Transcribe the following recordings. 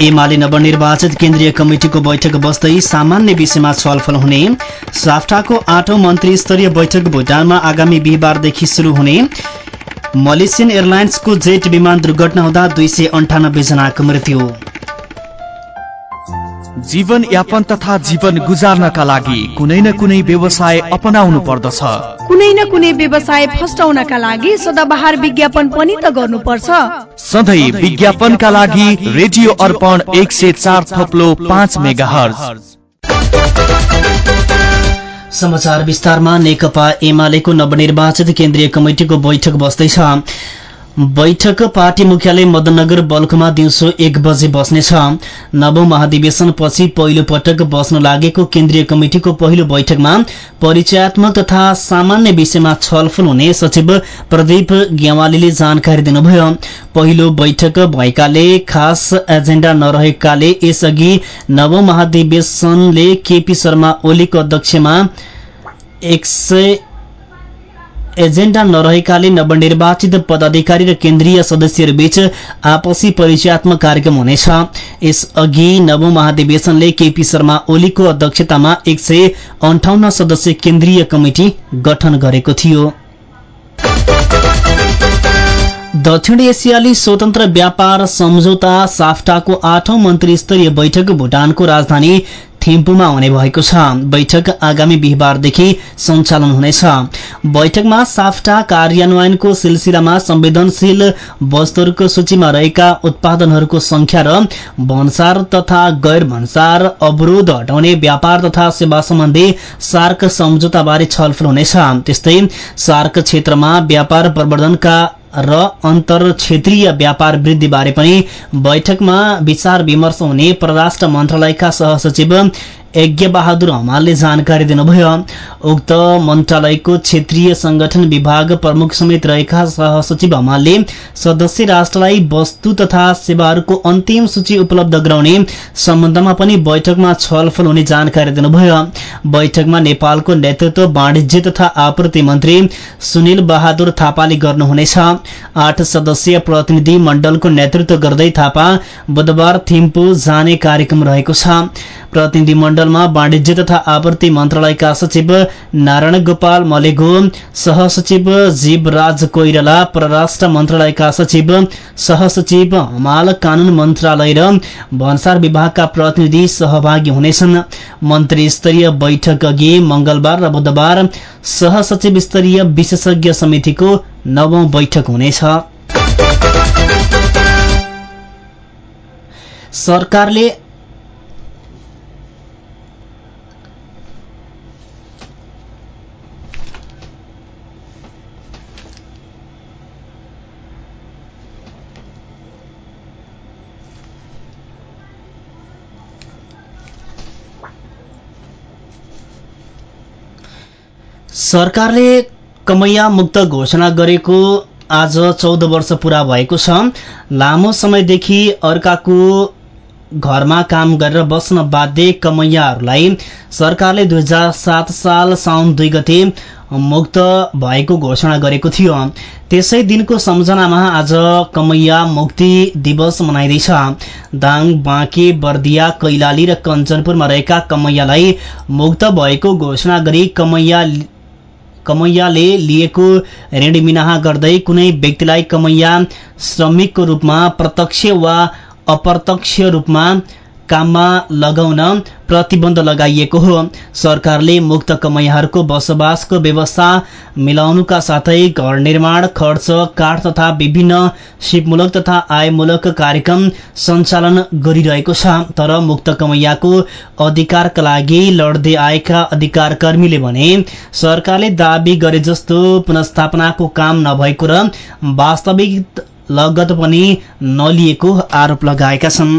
एमाले नवनिर्वाचित केन्द्रीय कमिटिको बैठक बस्दै सामान्य विषयमा छलफल हुने साफ्टाको आठौं मन्त्री स्तरीय बैठक भुटानमा आगामी बिहिबारदेखि शुरू हुने मलेसियन एयरलाइन्सको जेट विमान दुर्घटना हुँदा दुई सय अन्ठानब्बे जनाको मृत्यु। जीवन यापन तथा जीवन गुजार्नका लागि कुनै न कुनै व्यवसाय अपनाउनु पर्दछ। कुनै न कुनै व्यवसाय फस्टाउनका लागि सदाबहार विज्ञापन पनि त गर्नुपर्छ। सधैँ विज्ञापनका लागि रेडियो अर्पण एक सय चार थप्लो पाँच मेगा समाचार विस्तारमा नेकपा एमालेको नवनिर्वाचित केन्द्रीय कमिटिको बैठक बस्दैछ। बैठक पार्टी मुख्यालय मदनगर बल्कमा दिउँसो एक बजे बस्नेछ। नवौं महाधिवेशनपछि पहिलो पटक बस्न लागेको केन्द्रीय कमिटिको पहिलो बैठकमा परिचयात्मक तथा सामान्य विषयमा छलफल हुने सचिव प्रदीप ग्यावालीले जानकारी दिनुभयो। पहिलो बैठक भएकाले खास एजेण्डा नरहेकाले यसअघि नवौं महाधिवेशनले केपी शर्मा ओलीको अध्यक्षमा एक सय एजेण्डा नरहेकाले नवनिर्वाचित पदाधिकारी र केन्द्रीय सदस्यहरूबीच आपसी परिचयात्मक कार्यक्रम हुनेछ। यसअघि नवौं महाधिवेशनले केपी शर्मा ओलीको अध्यक्षतामा एक सय अन्ठाउन्न सदस्य केन्द्रीय कमिटी गठन गरेको थियो। दक्षिण एसियाली स्वतन्त्र व्यापार सम्झौता साफ्टाको आठौं मन्त्री स्तरीय बैठक भुटानको राजधानी थिम्पूमा हुने भएको छ। बैठक आगामी बिहिबारदेखि सञ्चालन हुनेछ। बैठकमा साफ्टा कार्यान्वयनको सिलसिलामा संवेदनशील वस्तुहरूको सूचीमा रहेका उत्पादनहरूको संख्या र भन्सार तथा गैर भन्सार अवरोध हटाउने व्यापार तथा सेवा सम्बन्धी सार्क सम्झौताबारे छलफल हुनेछ। त्यस्तै सार्क क्षेत्रमा व्यापार प्रवर्धनका र अन्तर क्षेत्रीय व्यापार वृद्धिबारे पनि बैठकमा विचार विमर्श हुने परराष्ट्र मन्त्रालयका सहसचिव यज्ञ बहादुर हमालले जानकारी दिनुभयो उक्त मन्त्रालयको क्षेत्रीय संगठन विभाग प्रमुख समेत रहेका सहसचिव हमालले सदस्य राष्ट्रलाई वस्तु तथा सेवाहरूको अन्तिम सूची उपलब्ध गराउने सम्बन्धमा पनि बैठकमा छलफल हुने जानकारी दिनुभयो बैठकमा नेपालको नेतृत्व वाणिज्य तथा आपूर्ति मन्त्री सुनिल बहादुर थापाले गर्नुहुनेछ। आठ सदस्यीय प्रतिनिधि मण्डलको नेतृत्व गर्दै थापा बुधबार थिम्पू जाने कार्यक्रम रहेको छ। प्रतिनिधि मण्डलमा वाणिज्य तथा आपूर्ति मन्त्रालयका सचिव नारायण गोपाल मलेगो सहसचिव जीवराज कोइराला परराष्ट्र मन्त्रालयका सचिव सहसचिव हमाल कानून मन्त्रालय र भन्सार विभागका प्रतिनिधि सहभागी हुनेछन्। मन्त्री स्तरीय बैठक अघि मंगलबार र बुधबार सहसचिव स्तरीय विशेषज्ञ समितिको नवौं बैठक हुनेछ। सरकारले सरकारले कमैया मुक्त घोषणा गरेको आज चौध वर्ष पूरा भएको छ। लामो समयदेखि अर्काको घरमा काम गरेर बस्न बाध्य कमैयाहरूलाई सरकारले दुई साल साउन दुई गते मुक्त भएको घोषणा गरेको थियो। त्यसै दिनको सम्झनामा आज कमैया मुक्ति दिवस मनाइँदैछ। दाङ बाँके बर्दिया कैलाली र कञ्चनपुरमा रहेका कमैयालाई मुक्त भएको घोषणा गरी कमैया कमैयाले लिएको ऋण मिनाहा गर्दै कुनै व्यक्तिलाई कमैया श्रमिकको रूपमा प्रत्यक्ष वा अप्रत्यक्ष रूपमा काममा लगाउन प्रतिबन्ध लगाइएको हो। सरकारले मुक्त कमैयाहरूको बसोबासको व्यवस्था मिलाउनुका साथै घर निर्माण खर्च काठ तथा विभिन्न सिपमूलक तथा आयमूलक कार्यक्रम सञ्चालन गरिरहेको छ। तर मुक्त कमैयाको अधिकारका लागि लड्दै आएका अधिकार कर्मीले भने सरकारले दावी गरे जस्तो पुनस्थापनाको काम नभएको र वास्तविक लगत पनि नलिएको आरोप लगाएका छन्।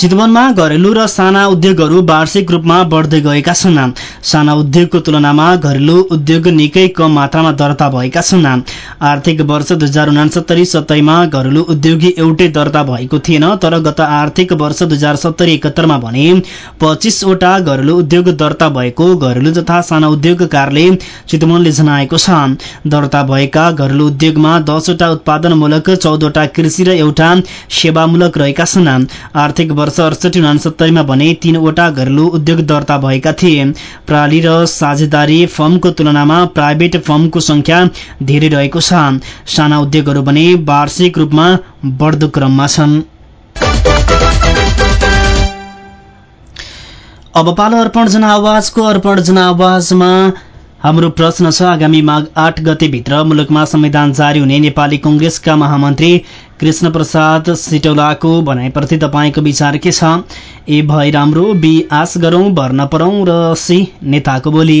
चितवनमा घरेलु र साना उद्योगहरू वार्षिक रूपमा बढ्दै गएका छन्। साना उद्योगको तुलनामा घरेलु उद्योग निकै कम मात्रामा दर्ता भएका छन्। आर्थिक वर्ष दुई हजार उनासत्तरी सत्तरीमा घरेलु उद्योगी एउटै दर्ता भएको थिएन तर गत आर्थिक वर्ष दुई हजार सत्तरी एकहत्तरमा भने पच्चिसवटा घरेलु उद्योग दर्ता भएको घरेलु तथा साना उद्योग कार्यालय चितवनले जनाएको छ। दर्ता भएका घरेलु उद्योगमा दसवटा उत्पादनमूलक चौधवटा कृषि र एउटा सेवामूलक रहेका छन्। आर्थिक अडसठी उनासत्तरीमा भने तीनवटा घरेलु उद्योग दर्ता भएका थिए। प्रणाली र साझेदारी फर्मको तुलनामा प्राइभेट फर्मको संख्या धेरै रहेको छ। साना उद्योगहरू भने वार्षिक रूपमा बढ्दो क्रममा छन्। अब पालो अर्पण जनावाजको अर्पण जनावाजमा हाम्रो प्रश्न छ आगामी माघ आठ गतेभित्र मुलुकमा संविधान जारी हुने नेपाली कंग्रेसका महामन्त्री कृष्ण प्रसाद सिटौलाको भनाइप्रति तपाईँको विचार के छ? ए भए राम्रो बी आश गरौं भर्न परौं र सी नेताको बोली।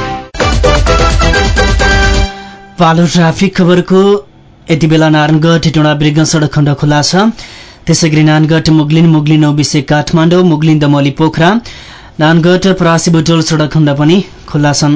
पालो ट्राफिक खबरको यति बेला नारायणगढ टेटोडा ब्रिग सडक खण्ड खुला छ। त्यसै गरी नानगढ मुगलिन मुगलिन औविसे काठमाडौँ मुगलिन दमली पोखरा नानगढ परासी बुटोल सडक खण्ड पनि खुल्ला छन्।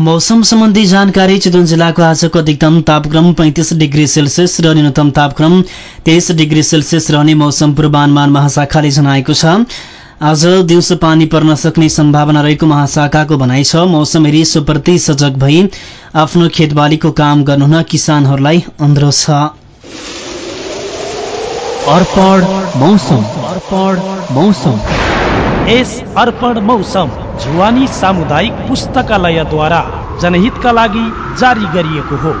मौसम सम्बन्धी जानकारी चितवन जिल्लाको आजको अधिकतम तापक्रम पैंतिस डिग्री सेल्सियस र न्यूनतम तापक्रम तेइस डिग्री सेल्सियस रहने मौसम पूर्वानुमान महाशाखाले जनाएको छ। आज दिउँसो पानी पर्न सक्ने सम्भावना रहेको महाशाखाको भनाइ छ। मौसम हेरी सुप्रति सजग भई आफ्नो खेतबालीको काम गर्नुहुन किसानहरूलाई अनुरोध छ। अर्पण मौसम। अर्पण मौसम। यस अर्पण मौसम। जुवानी सामुदायिक पुस्तकालयद्वारा जनहितका लागि जारी गरिएको हो।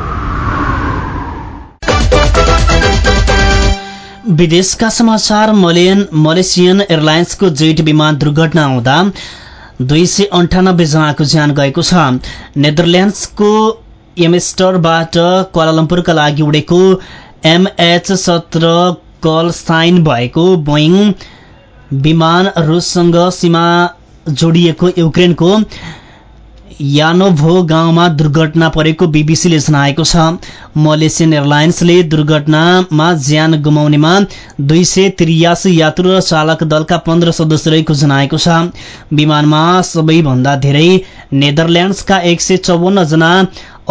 विदेशका समाचार मलेन मलेसियन एयरलाइन्सको जेट विमान दुर्घटना हुँदा दुई सय अन्ठानब्बे जनाको ज्यान गएको छ। नेदरल्यान्ड्सको एमेस्टरबाट क्वालालम्पुरका लागि उडेको एमएच सत्र कल साइन भएको बोइङ विमान रुससँग सीमा जोडिएको युक्रेनको यानोभो गाउँमा दुर्घटना परेको बीबीसीले जनाएको छ। मलेसियन एयरलाइन्सले दुर्घटनामा ज्यान गुमाउनेमा दुई सय त्रियासी यात्रु र चालक दलका पन्ध्र सदस्य रहेको जनाएको छ। विमानमा सबैभन्दा धेरै नेदरल्यान्ड्सका एक सय चौवन्न जना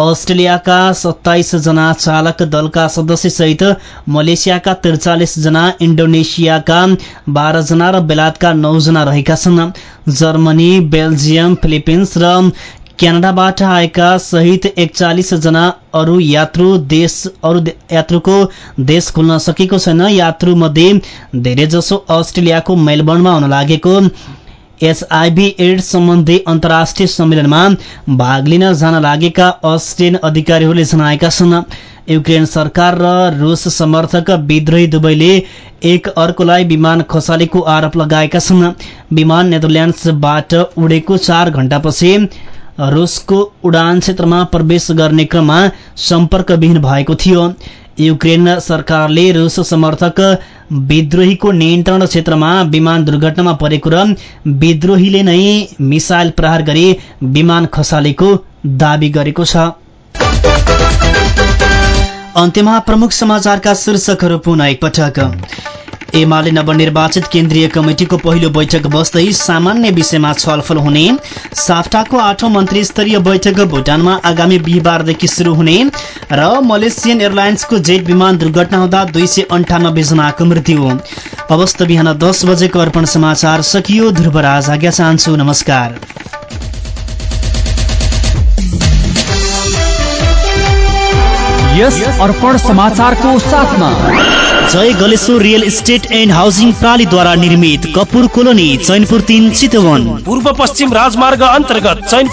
अस्ट्रेलियाका सत्ताइस जना चालक दलका सदस्य सहित मलेसियाका त्रिचालिस जना इन्डोनेसियाका बाह्र जना र बेलायतका नौ जना रहेका छन्। जर्मनी बेल्जियम फिलिपिन्स र क्यानाडाबाट आएका सहित एकचालिस जना अरू यात्रु देश अरू यात्रुको देश खुल्न सकेको छैन। यात्रु मध्ये धेरैजसो अस्ट्रेलियाको मेलबर्नमा हुन लागेको एचआईभी एड्स सम्बन्धी अन्तर्राष्ट्रिय सम्मेलनमा भाग लिन जान लागेका अस्ट्रेलियन अधिकारीहरूले जनाएका छन्। युक्रेन सरकार र रुस समर्थक विद्रोही दुवैले एक अर्कोलाई विमान खसालेको आरोप लगाएका छन्। विमान नेदरल्यान्ड्सबाट उडेको चार घण्टापछि रुसको उडान क्षेत्रमा प्रवेश गर्ने क्रममा सम्पर्कविहीन भएको थियो। युक्रेन सरकारले रुस समर्थक विद्रोहीको नियन्त्रण क्षेत्रमा विमान दुर्घटनामा परेको र विद्रोहीले नै मिसाइल प्रहार गरी विमान खसालेको दावी गरेको छ। अन्त्यमा प्रमुख समाचारका शीर्षकहरू पुनः एकपटक एमाले नवनिर्वाचित केन्द्रीय कमिटिको पहिलो बैठक बस्दै सामान्य विषयमा छलफल हुने साफ्टाको आठौं मन्त्री स्तरीय बैठक भुटानमा आगामी बिहिबारदेखि शुरू हुने र मलेसियन एयरलाइन्सको जेट विमान दुर्घटना हुँदा दुई सय अन्ठानब्बे जनाको मृत्यु। अवस्थ बिहान दस बजेको अर्पण समाचार सकियो ध्रुवराज आज्ञा चाहन्छु नमस्कार। यस अर्पण समाचारको साथमा Jay Galeshwar real estate and housing प्रणालीद्वारा निर्मित कपुर कोलोनी चैनपुर तिन चितवन। पूर्व पश्चिम राजमार्ग अन्तर्गत चैन